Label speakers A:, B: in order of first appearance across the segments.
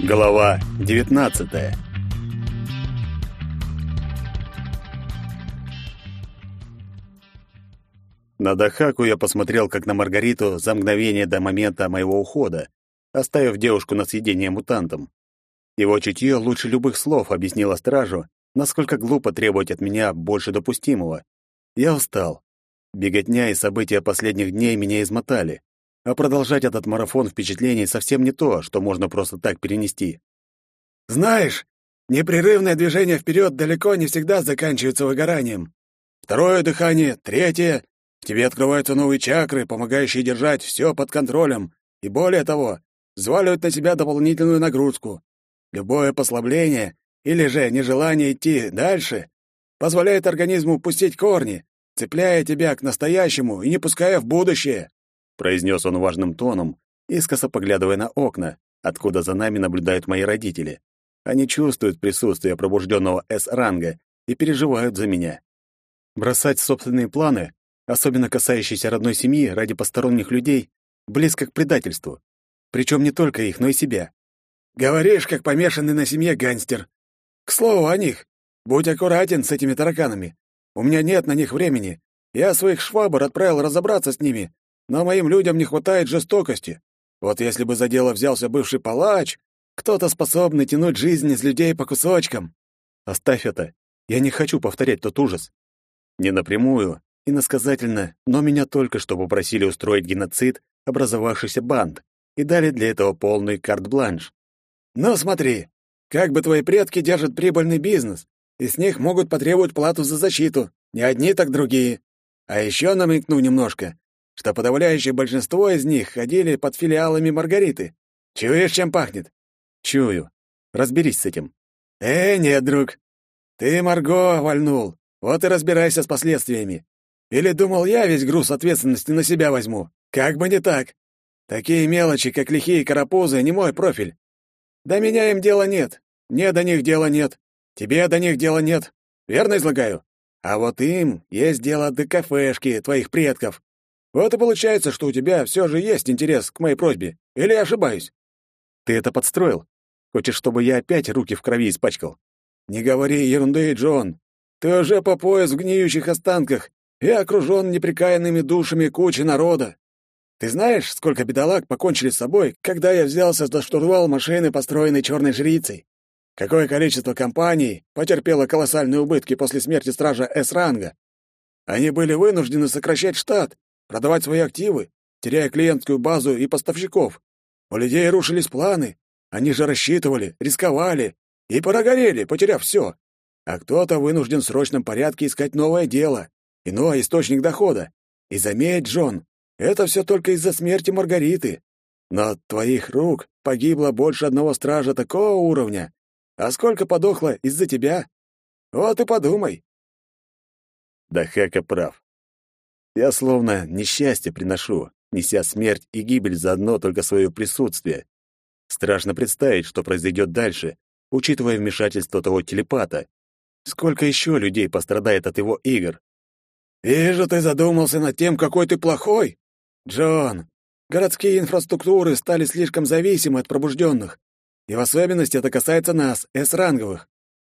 A: Глава 19. На Дахаку я посмотрел как на Маргариту за мгновение до момента моего ухода, оставив девушку на съедение мутантом. Его чутье лучше любых слов объяснило стражу, насколько глупо требовать от меня больше допустимого. Я устал. Беготня и события последних дней меня измотали. А продолжать этот марафон впечатлений совсем не то, что можно просто так перенести.
B: Знаешь, непрерывное движение вперед далеко не всегда заканчивается выгоранием. Второе дыхание, третье. В тебе открываются новые чакры, помогающие держать все под контролем. И более того, взваливают на себя дополнительную нагрузку. Любое послабление или же нежелание идти дальше позволяет организму пустить корни, цепляя тебя к настоящему и не пуская в будущее
A: произнес он важным тоном, искоса поглядывая на окна, откуда за нами наблюдают мои родители. Они чувствуют присутствие пробужденного С-ранга и переживают за меня. Бросать собственные планы, особенно касающиеся родной семьи ради посторонних людей, близко к предательству. Причем не только их, но и себя.
B: «Говоришь, как помешанный на семье гангстер. К слову о них. Будь аккуратен с этими тараканами. У меня нет на них времени. Я своих швабр отправил разобраться с ними, но моим людям не хватает жестокости. Вот если бы за дело взялся бывший палач, кто-то способный тянуть жизнь из людей по кусочкам.
A: Оставь это. Я не хочу повторять тот ужас. Не напрямую, иносказательно, но меня только что попросили устроить геноцид образовавшийся банд и дали для этого полный карт-бланш.
B: Ну смотри, как бы твои предки держат прибыльный бизнес, и с них могут потребовать плату за защиту, не одни, так другие. А еще намекну немножко, что подавляющее большинство из них ходили под филиалами Маргариты. Чуешь, чем пахнет?
A: Чую. Разберись с этим.
B: Э, нет, друг. Ты Марго вальнул. Вот и разбирайся с последствиями. Или думал, я весь груз ответственности на себя возьму? Как бы не так. Такие мелочи, как лихие карапузы, не мой профиль. До меня им дела нет. Мне до них дела нет. Тебе до них дела нет. Верно излагаю? А вот им есть дело до кафешки твоих предков. Вот и получается, что у тебя все же есть интерес к моей просьбе. Или я ошибаюсь?
A: Ты это подстроил? Хочешь, чтобы я опять руки в крови испачкал?
B: Не говори ерунды, Джон. Ты уже по пояс в гниющих останках и окружен неприкаянными душами кучи народа. Ты знаешь, сколько бедолаг покончили с собой, когда я взялся за штурвал машины, построенной черной жрицей? Какое количество компаний потерпело колоссальные убытки после смерти стража С-ранга? Они были вынуждены сокращать штат, продавать свои активы, теряя клиентскую базу и поставщиков. У людей рушились планы. Они же рассчитывали, рисковали и прогорели, потеряв все. А кто-то вынужден в срочном порядке искать новое дело, иной источник дохода. И заметь, Джон, это все только из-за смерти Маргариты. Но от твоих рук погибло больше одного стража такого уровня. А сколько подохло из-за тебя? Вот и подумай.
A: Да Хэка прав. Я словно несчастье приношу, неся смерть и гибель за одно только свое присутствие. Страшно представить, что произойдет дальше, учитывая вмешательство того телепата. Сколько еще людей пострадает от его игр?
B: «Вижу, ты задумался над тем, какой ты плохой. Джон, городские инфраструктуры стали слишком зависимы от пробужденных, и в особенности это касается нас, С-ранговых.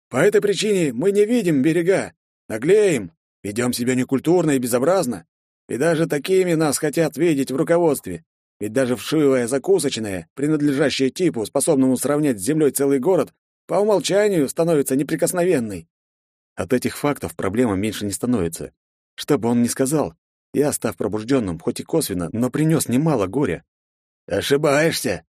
B: По этой причине мы не видим берега, наглеем, ведем себя некультурно и безобразно. И даже такими нас хотят видеть в руководстве. Ведь даже вшивая закусочная, принадлежащая типу, способному сравнять с землей целый город, по умолчанию становится неприкосновенной.
A: От этих фактов проблема меньше не становится. Что бы он ни сказал, я, став пробужденным, хоть и косвенно, но принес немало горя.
B: Ошибаешься.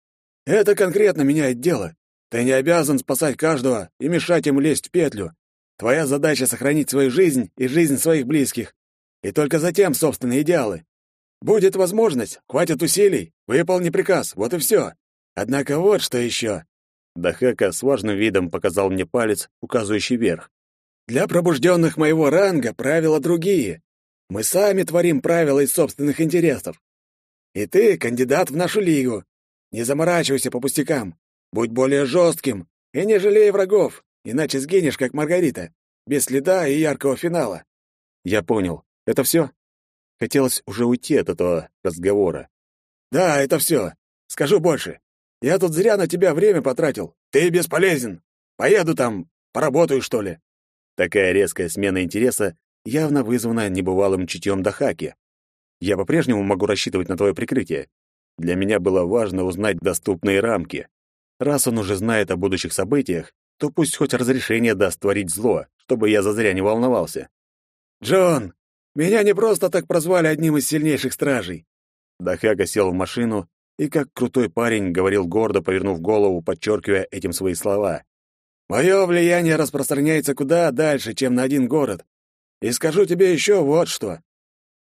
B: Это конкретно меняет дело. Ты не обязан спасать каждого и мешать им лезть в петлю. Твоя задача — сохранить свою жизнь и жизнь своих близких и только затем собственные идеалы. Будет возможность, хватит усилий, выполни приказ, вот и все. Однако вот что еще.
A: Дахека с важным видом показал мне палец, указывающий вверх.
B: Для пробужденных моего ранга правила другие. Мы сами творим правила из собственных интересов. И ты кандидат в нашу лигу. Не заморачивайся по пустякам. Будь более жестким и не жалей врагов, иначе сгинешь, как Маргарита, без следа и яркого финала.
A: Я понял. Это все? Хотелось уже уйти от этого разговора.
B: Да, это все. Скажу больше. Я тут зря на тебя время потратил. Ты бесполезен. Поеду там, поработаю, что ли».
A: Такая резкая смена интереса явно вызвана небывалым чутьем Дахаки. Я по-прежнему могу рассчитывать на твое прикрытие. Для меня было важно узнать доступные рамки. Раз он уже знает о будущих событиях, то пусть хоть разрешение даст творить зло, чтобы я зазря не волновался.
B: «Джон, меня не просто так прозвали одним из сильнейших стражей».
A: Дахака сел в машину и, как крутой парень, говорил гордо, повернув голову, подчеркивая этим свои слова.
B: «Мое влияние распространяется куда дальше, чем на один город. И скажу тебе еще вот что.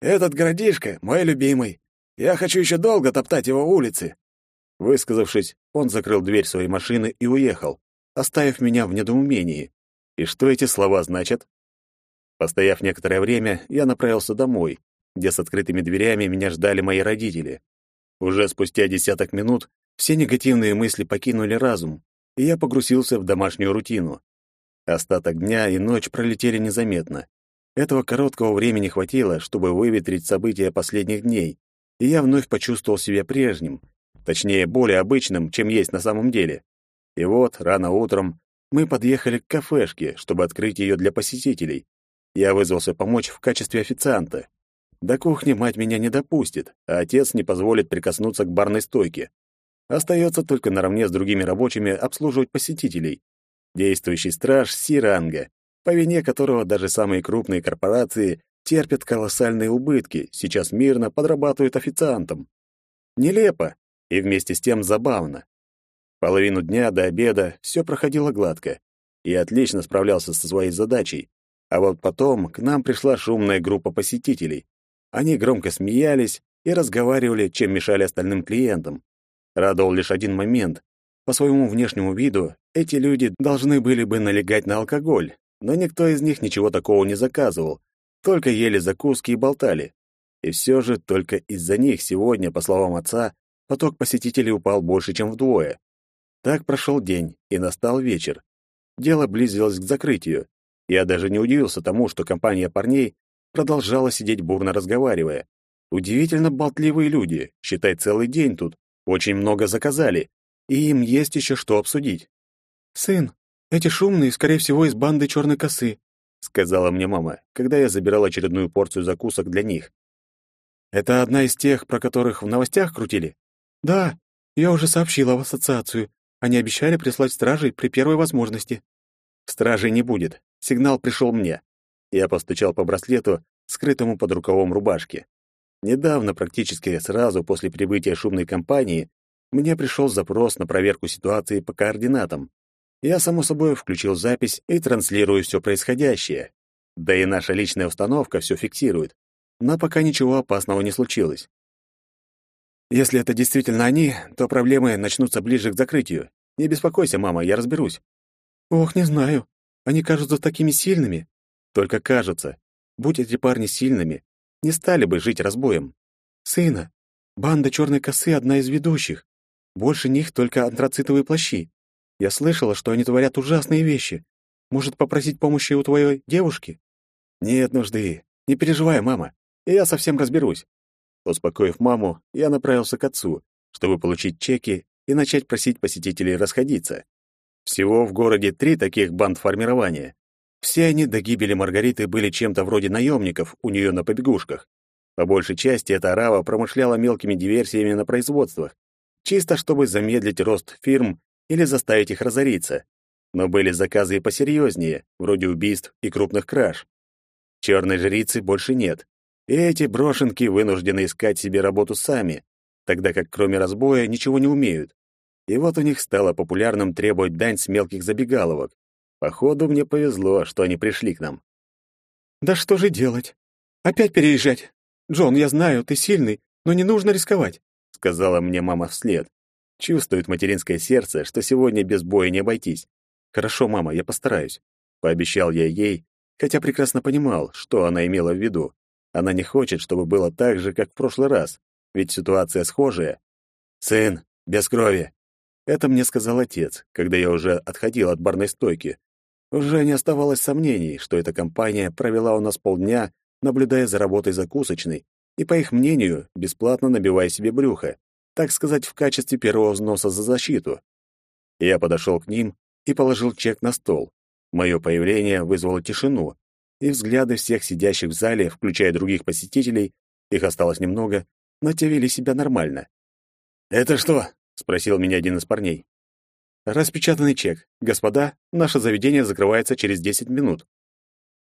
B: Этот городишко мой любимый. Я хочу еще долго топтать его улицы.
A: Высказавшись, он закрыл дверь своей машины и уехал, оставив меня в недоумении. И что эти слова значат? Постояв некоторое время, я направился домой, где с открытыми дверями меня ждали мои родители. Уже спустя десяток минут все негативные мысли покинули разум, и я погрузился в домашнюю рутину. Остаток дня и ночь пролетели незаметно. Этого короткого времени хватило, чтобы выветрить события последних дней, и я вновь почувствовал себя прежним, точнее, более обычным, чем есть на самом деле. И вот, рано утром, мы подъехали к кафешке, чтобы открыть ее для посетителей. Я вызвался помочь в качестве официанта. До кухни мать меня не допустит, а отец не позволит прикоснуться к барной стойке. Остается только наравне с другими рабочими обслуживать посетителей. Действующий страж Сиранга, по вине которого даже самые крупные корпорации терпят колоссальные убытки, сейчас мирно подрабатывают официантом. Нелепо и вместе с тем забавно. Половину дня до обеда все проходило гладко. и отлично справлялся со своей задачей. А вот потом к нам пришла шумная группа посетителей. Они громко смеялись и разговаривали, чем мешали остальным клиентам. Радовал лишь один момент. По своему внешнему виду эти люди должны были бы налегать на алкоголь, но никто из них ничего такого не заказывал, только ели закуски и болтали. И все же только из-за них сегодня, по словам отца, поток посетителей упал больше, чем вдвое. Так прошел день, и настал вечер. Дело близилось к закрытию. Я даже не удивился тому, что компания парней продолжала сидеть бурно разговаривая. Удивительно болтливые люди, считай, целый день тут, очень много заказали, и им есть еще что обсудить. «Сын, эти шумные, скорее всего, из банды черной косы», — сказала мне мама, когда я забирал очередную порцию закусок для них. «Это одна из тех, про которых в новостях крутили?» «Да, я уже сообщила в ассоциацию. Они обещали прислать стражей при первой возможности». «Стражей не будет. Сигнал пришел мне». Я постучал по браслету, скрытому под рукавом рубашки. Недавно, практически сразу после прибытия шумной компании, мне пришел запрос на проверку ситуации по координатам. Я, само собой, включил запись и транслирую все происходящее. Да и наша личная установка все фиксирует. Но пока ничего опасного не случилось. Если это действительно они, то проблемы начнутся ближе к закрытию. Не беспокойся, мама, я разберусь. Ох, не знаю. Они кажутся такими сильными. Только кажутся. Будь эти парни сильными, не стали бы жить разбоем. Сына, банда черной косы одна из ведущих. Больше них только антрацитовые плащи. Я слышала, что они творят ужасные вещи. Может, попросить помощи у твоей девушки? Нет нужды. Не переживай, мама. Я совсем разберусь. Успокоив маму, я направился к отцу, чтобы получить чеки и начать просить посетителей расходиться. Всего в городе три таких банд формирования. Все они до гибели Маргариты были чем-то вроде наемников у нее на побегушках. По большей части эта арава промышляла мелкими диверсиями на производствах, чисто чтобы замедлить рост фирм или заставить их разориться. Но были заказы и посерьезнее, вроде убийств и крупных краж. Черной жрицы больше нет, и эти брошенки вынуждены искать себе работу сами, тогда как кроме разбоя ничего не умеют. И вот у них стало популярным требовать дань с мелких забегаловок. Походу, мне повезло, что они пришли к нам. «Да что же делать? Опять переезжать? Джон, я знаю, ты сильный, но не нужно рисковать», — сказала мне мама вслед. Чувствует материнское сердце, что сегодня без боя не обойтись. «Хорошо, мама, я постараюсь», — пообещал я ей, хотя прекрасно понимал, что она имела в виду. Она не хочет, чтобы было так же, как в прошлый раз, ведь ситуация схожая. «Сын, без крови!» Это мне сказал отец, когда я уже отходил от барной стойки. Уже не оставалось сомнений, что эта компания провела у нас полдня, наблюдая за работой закусочной, и, по их мнению, бесплатно набивая себе брюхо так сказать, в качестве первого взноса за защиту. Я подошел к ним и положил чек на стол. Мое появление вызвало тишину, и взгляды всех сидящих в зале, включая других посетителей, их осталось немного, но те вели себя нормально.
B: «Это что?»
A: — спросил меня один из парней. «Распечатанный чек. Господа, наше заведение закрывается через 10 минут».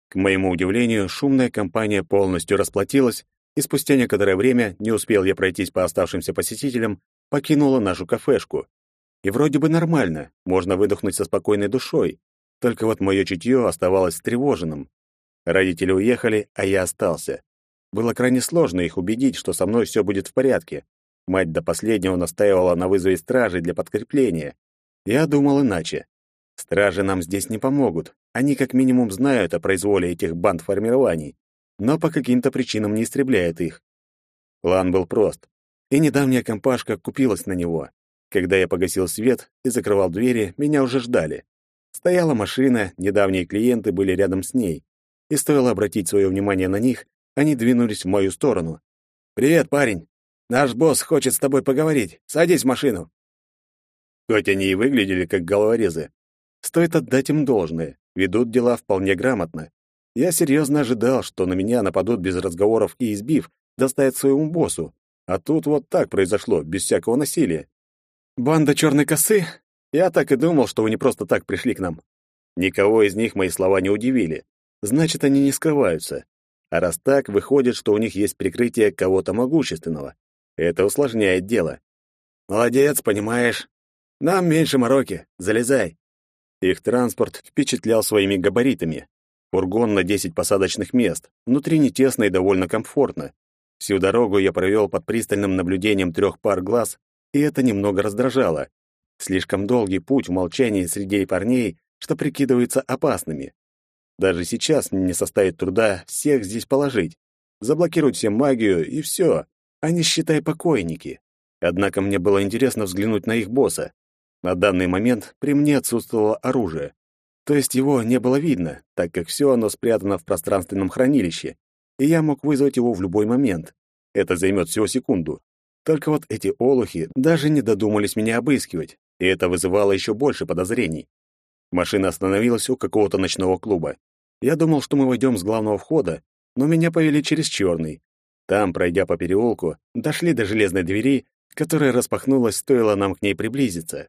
A: К моему удивлению, шумная компания полностью расплатилась, и спустя некоторое время, не успел я пройтись по оставшимся посетителям, покинула нашу кафешку. И вроде бы нормально, можно выдохнуть со спокойной душой. Только вот мое чутье оставалось встревоженным. Родители уехали, а я остался. Было крайне сложно их убедить, что со мной все будет в порядке. Мать до последнего настаивала на вызове стражи для подкрепления. Я думал иначе. Стражи нам здесь не помогут. Они как минимум знают о произволе этих банд формирований, но по каким-то причинам не истребляют их. План был прост, и недавняя компашка купилась на него. Когда я погасил свет и закрывал двери, меня уже ждали. Стояла машина, недавние клиенты были рядом с ней. И стоило обратить свое внимание на них, они двинулись в мою сторону. «Привет, парень! Наш босс хочет с тобой поговорить. Садись в машину!» Хоть они и выглядели как головорезы, стоит отдать им должное, ведут дела вполне грамотно. Я серьезно ожидал, что на меня нападут без разговоров и избив, доставят своему боссу. А тут вот так произошло, без всякого насилия. «Банда черной косы? Я так и думал, что вы не просто так пришли к нам». Никого из них мои слова не удивили. Значит, они не скрываются. А раз так, выходит, что у них есть прикрытие кого-то могущественного. Это усложняет дело. «Молодец, понимаешь. Нам меньше мороки. Залезай». Их транспорт впечатлял своими габаритами. Фургон на 10 посадочных мест. Внутри не тесно и довольно комфортно. Всю дорогу я провел под пристальным наблюдением трех пар глаз, и это немного раздражало. Слишком долгий путь в молчании среди парней, что прикидываются опасными. Даже сейчас мне не составит труда всех здесь положить. Заблокировать всем магию, и все. Они, считай, покойники. Однако мне было интересно взглянуть на их босса. На данный момент при мне отсутствовало оружие. То есть его не было видно, так как все оно спрятано в пространственном хранилище, и я мог вызвать его в любой момент. Это займет всего секунду. Только вот эти олухи даже не додумались меня обыскивать, и это вызывало еще больше подозрений. Машина остановилась у какого-то ночного клуба. Я думал, что мы войдем с главного входа, но меня повели через черный. Там, пройдя по переулку, дошли до железной двери, которая распахнулась, стоило нам к ней приблизиться.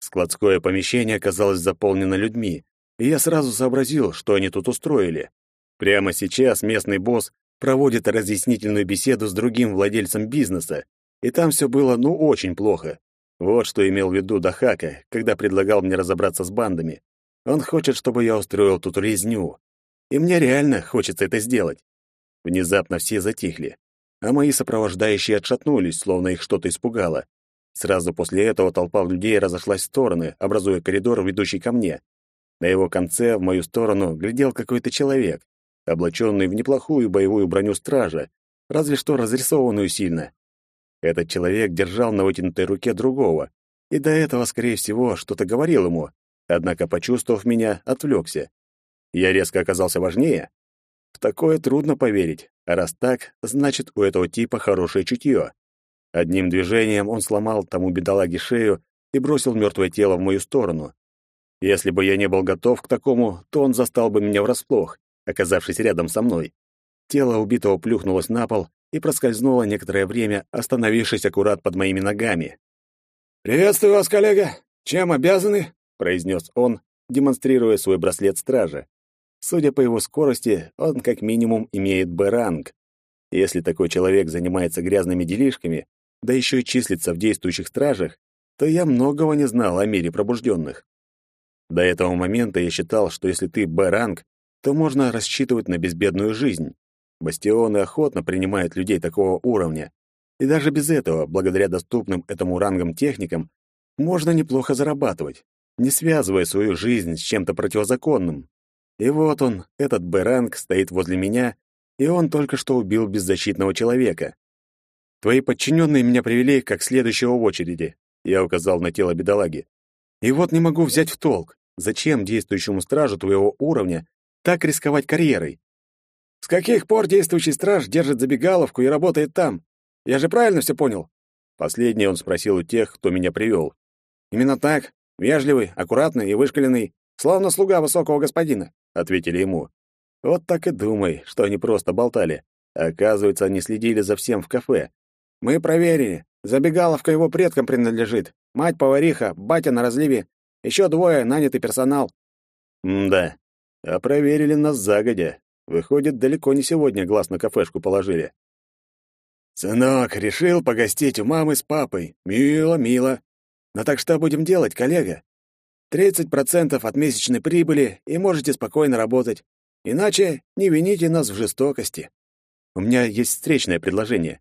A: Складское помещение оказалось заполнено людьми, и я сразу сообразил, что они тут устроили. Прямо сейчас местный босс проводит разъяснительную беседу с другим владельцем бизнеса, и там все было ну очень плохо. Вот что имел в виду Дахака, когда предлагал мне разобраться с бандами. Он хочет, чтобы я устроил тут резню. И мне реально хочется это сделать. Внезапно все затихли, а мои сопровождающие отшатнулись, словно их что-то испугало. Сразу после этого толпа людей разошлась в стороны, образуя коридор, ведущий ко мне. На его конце в мою сторону глядел какой-то человек, облаченный в неплохую боевую броню стража, разве что разрисованную сильно. Этот человек держал на вытянутой руке другого, и до этого, скорее всего, что-то говорил ему, однако, почувствовав меня, отвлекся. Я резко оказался важнее? В такое трудно поверить, а раз так, значит, у этого типа хорошее чутье. Одним движением он сломал тому бедолаге шею и бросил мертвое тело в мою сторону. Если бы я не был готов к такому, то он застал бы меня врасплох, оказавшись рядом со мной. Тело убитого плюхнулось на пол и проскользнуло некоторое время, остановившись аккурат под моими ногами.
B: «Приветствую вас, коллега! Чем обязаны?» — произнес
A: он, демонстрируя свой браслет стража. Судя по его скорости, он как минимум имеет Б-ранг. Если такой человек занимается грязными делишками, да еще и числится в действующих стражах, то я многого не знал о мире пробужденных. До этого момента я считал, что если ты Б-ранг, то можно рассчитывать на безбедную жизнь. Бастионы охотно принимают людей такого уровня. И даже без этого, благодаря доступным этому рангам техникам, можно неплохо зарабатывать, не связывая свою жизнь с чем-то противозаконным. И вот он, этот Б-ранг, стоит возле меня, и он только что убил беззащитного человека. Твои подчиненные меня привели как следующего в очереди. Я указал на тело бедолаги. И вот не могу взять в толк, зачем действующему стражу твоего уровня так рисковать карьерой? С каких пор действующий страж держит забегаловку и работает там? Я же правильно все понял? Последнее он спросил у тех, кто меня привел.
B: «Именно так. Вежливый, аккуратный и вышкаленный, словно слуга высокого господина», — ответили ему.
A: Вот так и думай, что они просто болтали. Оказывается, они следили за всем в кафе.
B: «Мы проверили. Забегаловка его предкам принадлежит. Мать-повариха, батя на разливе. Еще двое, нанятый персонал».
A: «М-да. А проверили нас загодя. Выходит, далеко не сегодня глаз на кафешку положили.
B: «Сынок, решил погостить у мамы с папой. Мило, мило. Но так что будем делать, коллега? Тридцать процентов от месячной прибыли, и можете спокойно работать. Иначе не вините нас в жестокости».
A: «У меня есть встречное предложение.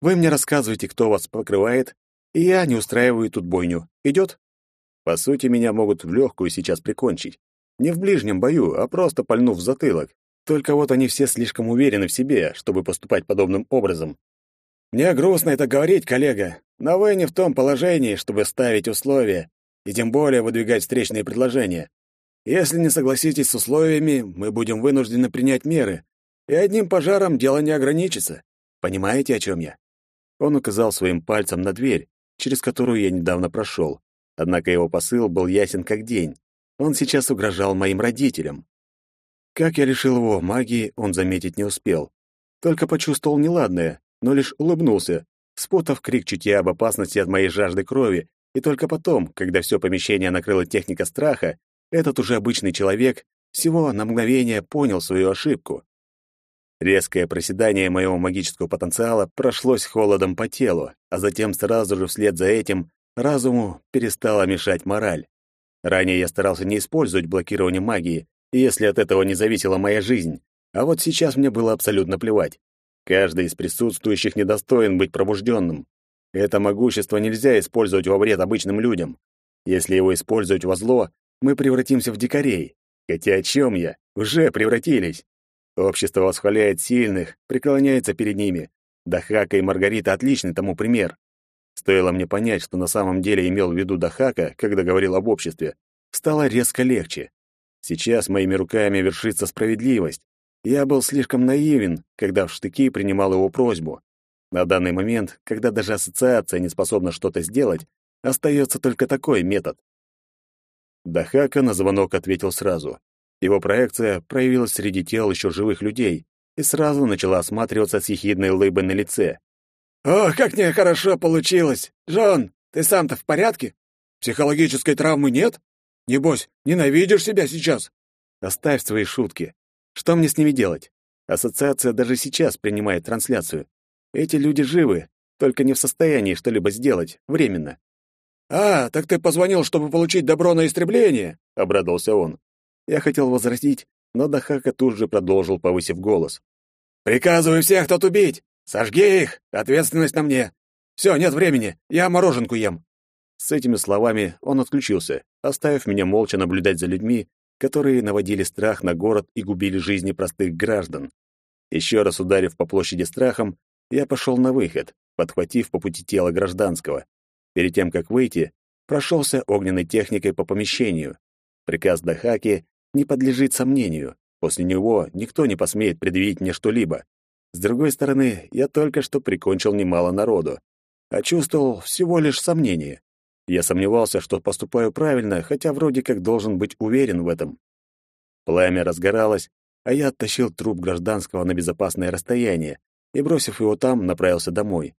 A: Вы мне рассказываете, кто вас покрывает, и я не устраиваю тут бойню. Идет?» По сути, меня могут в легкую сейчас прикончить. Не в ближнем бою, а просто пальнув в затылок. Только вот они все слишком уверены в себе, чтобы поступать подобным образом.
B: Мне грустно это говорить, коллега, но вы не в том положении, чтобы ставить условия и тем более выдвигать встречные предложения. Если не согласитесь с условиями, мы будем вынуждены принять меры, и одним пожаром дело не ограничится. Понимаете, о чем я?»
A: Он указал своим пальцем на дверь, через которую я недавно прошел. Однако его посыл был ясен как день. Он сейчас угрожал моим родителям. Как я лишил его магии, он заметить не успел. Только почувствовал неладное, но лишь улыбнулся, спутав крик чутья об опасности от моей жажды крови, и только потом, когда все помещение накрыла техника страха, этот уже обычный человек всего на мгновение понял свою ошибку. Резкое проседание моего магического потенциала прошлось холодом по телу, а затем сразу же вслед за этим разуму перестала мешать мораль. Ранее я старался не использовать блокирование магии, если от этого не зависела моя жизнь, а вот сейчас мне было абсолютно плевать. Каждый из присутствующих недостоин быть пробужденным. Это могущество нельзя использовать во вред обычным людям. Если его использовать во зло, мы превратимся в дикарей. Хотя о чем я? Уже превратились. Общество восхваляет сильных, преклоняется перед ними. Дахака и Маргарита отличный тому пример. Стоило мне понять, что на самом деле имел в виду Дахака, когда говорил об обществе, стало резко легче. Сейчас моими руками вершится справедливость, я был слишком наивен, когда в штыки принимал его просьбу. На данный момент, когда даже ассоциация не способна что-то сделать, остается только такой метод. Дахака на звонок ответил сразу. Его проекция проявилась среди тел еще живых людей и сразу начала осматриваться с ехидной улыбой на лице.
B: «Ох, как мне хорошо получилось! Джон, ты сам-то в порядке? Психологической травмы нет? Небось, ненавидишь себя сейчас?»
A: «Оставь свои шутки. Что мне с ними делать? Ассоциация даже сейчас принимает трансляцию. Эти люди живы, только не в состоянии что-либо сделать, временно.
B: «А, так ты позвонил, чтобы получить добро на истребление?» — обрадовался он.
A: Я хотел возразить, но Дахака тут же продолжил, повысив голос.
B: «Приказываю всех тут убить! Сожги их! Ответственность на мне! Все, нет времени, я мороженку ем!»
A: С этими словами он отключился, оставив меня молча наблюдать за людьми, которые наводили страх на город и губили жизни простых граждан. Еще раз ударив по площади страхом, я пошел на выход, подхватив по пути тело гражданского. Перед тем, как выйти, прошелся огненной техникой по помещению. Приказ Дахаки не подлежит сомнению. После него никто не посмеет предъявить мне что-либо. С другой стороны, я только что прикончил немало народу, а чувствовал всего лишь сомнение. Я сомневался, что поступаю правильно, хотя вроде как должен быть уверен в этом. Пламя разгоралось, а я оттащил труп гражданского на безопасное расстояние и, бросив его там, направился домой.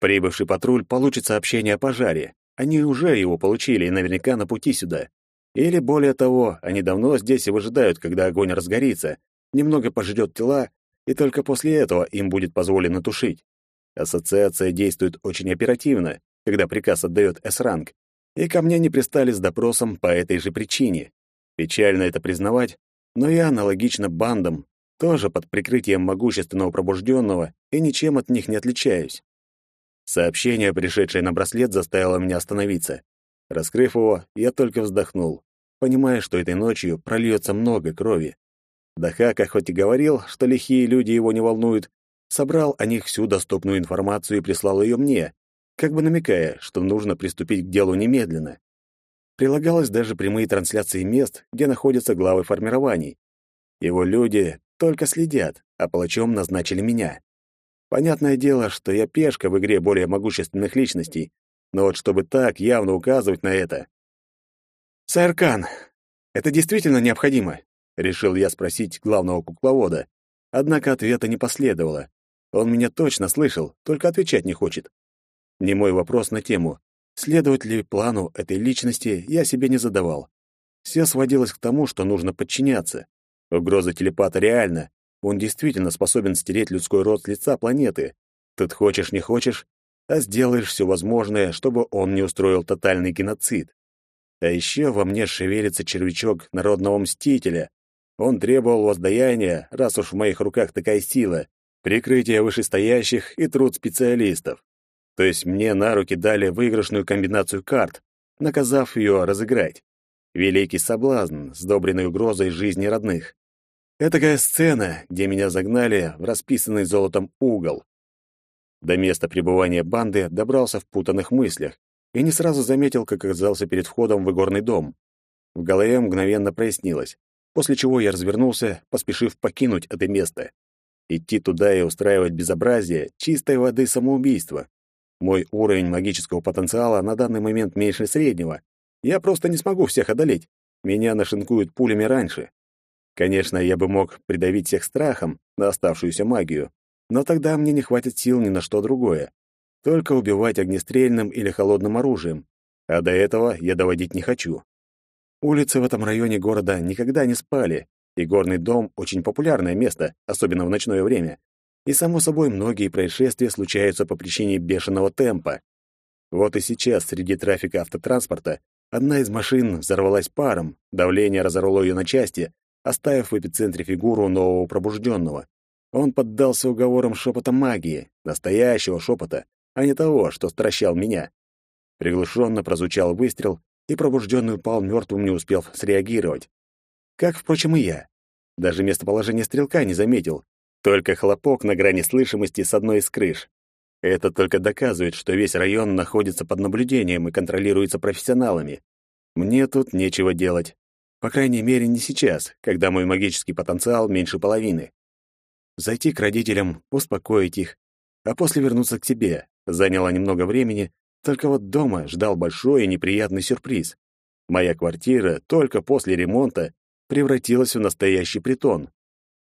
A: Прибывший патруль получит сообщение о пожаре. Они уже его получили и наверняка на пути сюда. Или, более того, они давно здесь и выжидают, когда огонь разгорится, немного пожрет тела, и только после этого им будет позволено тушить. Ассоциация действует очень оперативно, когда приказ отдает С-ранг, и ко мне не пристали с допросом по этой же причине. Печально это признавать, но я аналогично бандам, тоже под прикрытием могущественного пробужденного, и ничем от них не отличаюсь. Сообщение, пришедшее на браслет, заставило меня остановиться. Раскрыв его, я только вздохнул, понимая, что этой ночью прольется много крови. Дахака хоть и говорил, что лихие люди его не волнуют, собрал о них всю доступную информацию и прислал ее мне, как бы намекая, что нужно приступить к делу немедленно. Прилагалось даже прямые трансляции мест, где находятся главы формирований. Его люди только следят, а палачом назначили меня. Понятное дело, что я пешка в игре более могущественных личностей, но вот чтобы так явно указывать на это... «Сэр это действительно необходимо?» — решил я спросить главного кукловода. Однако ответа не последовало. Он меня точно слышал, только отвечать не хочет. Не мой вопрос на тему, следовать ли плану этой личности, я себе не задавал. Все сводилось к тому, что нужно подчиняться. Угроза телепата реальна. Он действительно способен стереть людской род с лица планеты. Тут хочешь не хочешь, а сделаешь все возможное, чтобы он не устроил тотальный геноцид. А еще во мне шевелится червячок народного мстителя. Он требовал воздаяния, раз уж в моих руках такая сила, прикрытие вышестоящих и труд специалистов. То есть мне на руки дали выигрышную комбинацию карт, наказав ее разыграть. Великий соблазн, сдобренный угрозой жизни родных. Этакая сцена, где меня загнали в расписанный золотом угол. До места пребывания банды добрался в путанных мыслях и не сразу заметил, как оказался перед входом в игорный дом. В голове мгновенно прояснилось, после чего я развернулся, поспешив покинуть это место. Идти туда и устраивать безобразие — чистой воды самоубийство. Мой уровень магического потенциала на данный момент меньше среднего. Я просто не смогу всех одолеть. Меня нашинкуют пулями раньше. Конечно, я бы мог придавить всех страхом на оставшуюся магию, но тогда мне не хватит сил ни на что другое. Только убивать огнестрельным или холодным оружием. А до этого я доводить не хочу. Улицы в этом районе города никогда не спали, и горный дом — очень популярное место, особенно в ночное время. И, само собой, многие происшествия случаются по причине бешеного темпа. Вот и сейчас среди трафика автотранспорта одна из машин взорвалась паром, давление разорвало ее на части, оставив в эпицентре фигуру нового пробужденного. Он поддался уговорам шепота магии, настоящего шепота, а не того, что стращал меня. Приглушенно прозвучал выстрел, и пробужденный упал мертвым, не успев среагировать. Как, впрочем, и я. Даже местоположение стрелка не заметил, только хлопок на грани слышимости с одной из крыш. Это только доказывает, что весь район находится под наблюдением и контролируется профессионалами. Мне тут нечего делать. По крайней мере, не сейчас, когда мой магический потенциал меньше половины. Зайти к родителям, успокоить их, а после вернуться к себе. Заняло немного времени, только вот дома ждал большой и неприятный сюрприз. Моя квартира только после ремонта превратилась в настоящий притон.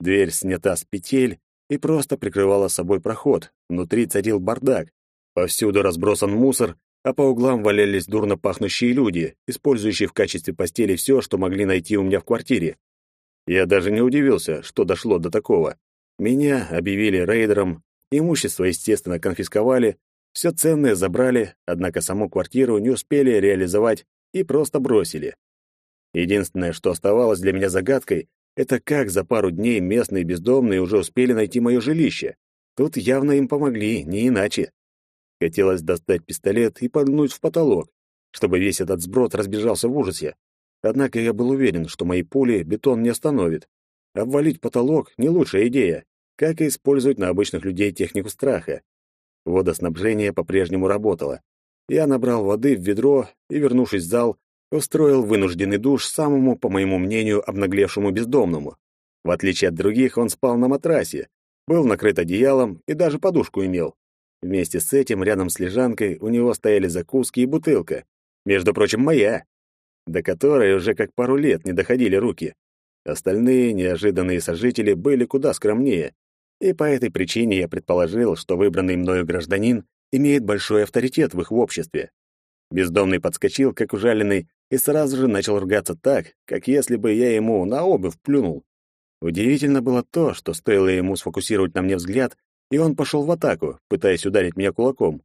A: Дверь снята с петель и просто прикрывала собой проход. Внутри царил бардак. Повсюду разбросан мусор, а по углам валялись дурно пахнущие люди, использующие в качестве постели все, что могли найти у меня в квартире. Я даже не удивился, что дошло до такого. Меня объявили рейдером, имущество, естественно, конфисковали, все ценное забрали, однако саму квартиру не успели реализовать и просто бросили. Единственное, что оставалось для меня загадкой, это как за пару дней местные бездомные уже успели найти мое жилище. Тут явно им помогли, не иначе. Хотелось достать пистолет и поднуть в потолок, чтобы весь этот сброд разбежался в ужасе. Однако я был уверен, что мои пули бетон не остановит. Обвалить потолок — не лучшая идея, как и использовать на обычных людей технику страха. Водоснабжение по-прежнему работало. Я набрал воды в ведро и, вернувшись в зал, устроил вынужденный душ самому, по моему мнению, обнаглевшему бездомному. В отличие от других, он спал на матрасе, был накрыт одеялом и даже подушку имел. Вместе с этим рядом с лежанкой у него стояли закуски и бутылка. Между прочим, моя, до которой уже как пару лет не доходили руки. Остальные неожиданные сожители были куда скромнее, и по этой причине я предположил, что выбранный мною гражданин имеет большой авторитет в их обществе. Бездомный подскочил, как ужаленный, и сразу же начал ругаться так, как если бы я ему на обувь плюнул. Удивительно было то, что стоило ему сфокусировать на мне взгляд, и он пошел в атаку, пытаясь ударить меня кулаком.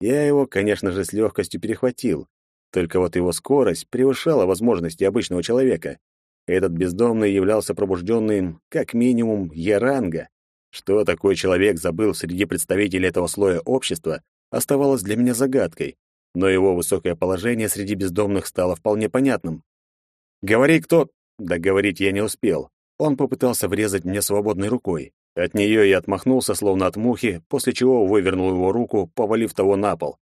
A: Я его, конечно же, с легкостью перехватил. Только вот его скорость превышала возможности обычного человека. Этот бездомный являлся пробужденным, как минимум, яранга. Что такой человек забыл среди представителей этого слоя общества, оставалось для меня загадкой но его высокое положение среди бездомных стало вполне понятным. «Говори, кто...» Договорить я не успел. Он попытался врезать мне свободной рукой. От нее я отмахнулся, словно от мухи, после чего вывернул его руку, повалив того на пол.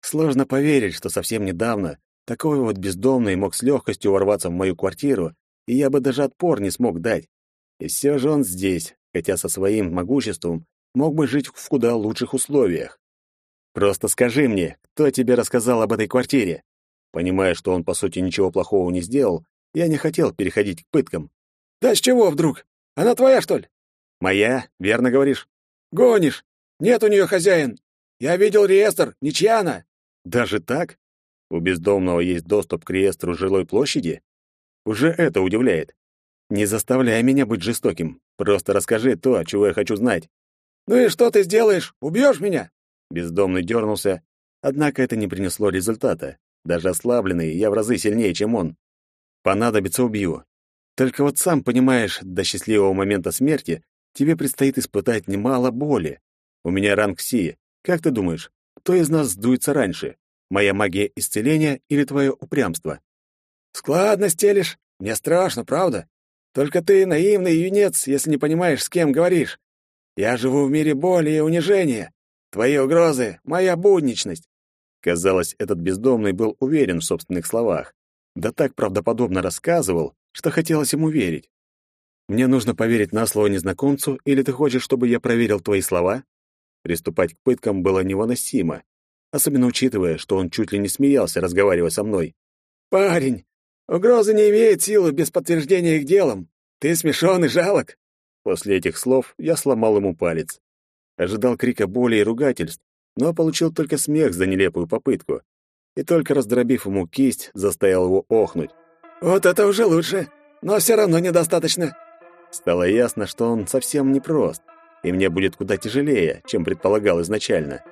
A: Сложно поверить, что совсем недавно такой вот бездомный мог с легкостью ворваться в мою квартиру, и я бы даже отпор не смог дать. И все же он здесь, хотя со своим могуществом мог бы жить в куда лучших условиях. Просто скажи мне, кто тебе рассказал об этой квартире? Понимая, что он, по сути, ничего плохого не сделал, я не хотел переходить к пыткам.
B: «Да с чего вдруг? Она твоя, что ли?»
A: «Моя, верно говоришь?»
B: «Гонишь! Нет у нее хозяин! Я видел реестр, ничья она!»
A: «Даже так? У бездомного есть доступ к реестру жилой площади? Уже это удивляет. Не заставляй меня быть жестоким. Просто расскажи то, чего я хочу знать».
B: «Ну и что ты сделаешь? Убьешь меня?»
A: Бездомный дернулся, однако это не принесло результата. Даже ослабленный, я в разы сильнее, чем он. Понадобится — убью. Только вот сам понимаешь, до счастливого момента смерти тебе предстоит испытать немало боли. У меня ранг Си. Как ты думаешь, кто из нас сдуется раньше? Моя магия исцеления или твое упрямство?
B: Складно стелишь. Мне страшно, правда? Только ты наивный юнец, если не понимаешь, с кем говоришь. Я живу в мире боли и унижения. Твои угрозы — моя будничность.
A: Казалось, этот бездомный был уверен в собственных словах. Да так правдоподобно рассказывал, что хотелось ему верить. Мне нужно поверить на слово незнакомцу, или ты хочешь, чтобы я проверил твои слова? Приступать к пыткам было невыносимо, особенно учитывая, что он чуть ли не смеялся, разговаривая со мной.
B: «Парень, угрозы не имеют силы без подтверждения их делом. Ты смешон и жалок».
A: После этих слов я сломал ему палец. Ожидал крика боли и ругательств, но получил только смех за нелепую попытку. И только раздробив ему кисть, заставил его охнуть.
B: «Вот это уже лучше, но все равно недостаточно».
A: Стало ясно, что он совсем непрост, и мне будет куда тяжелее, чем предполагал изначально.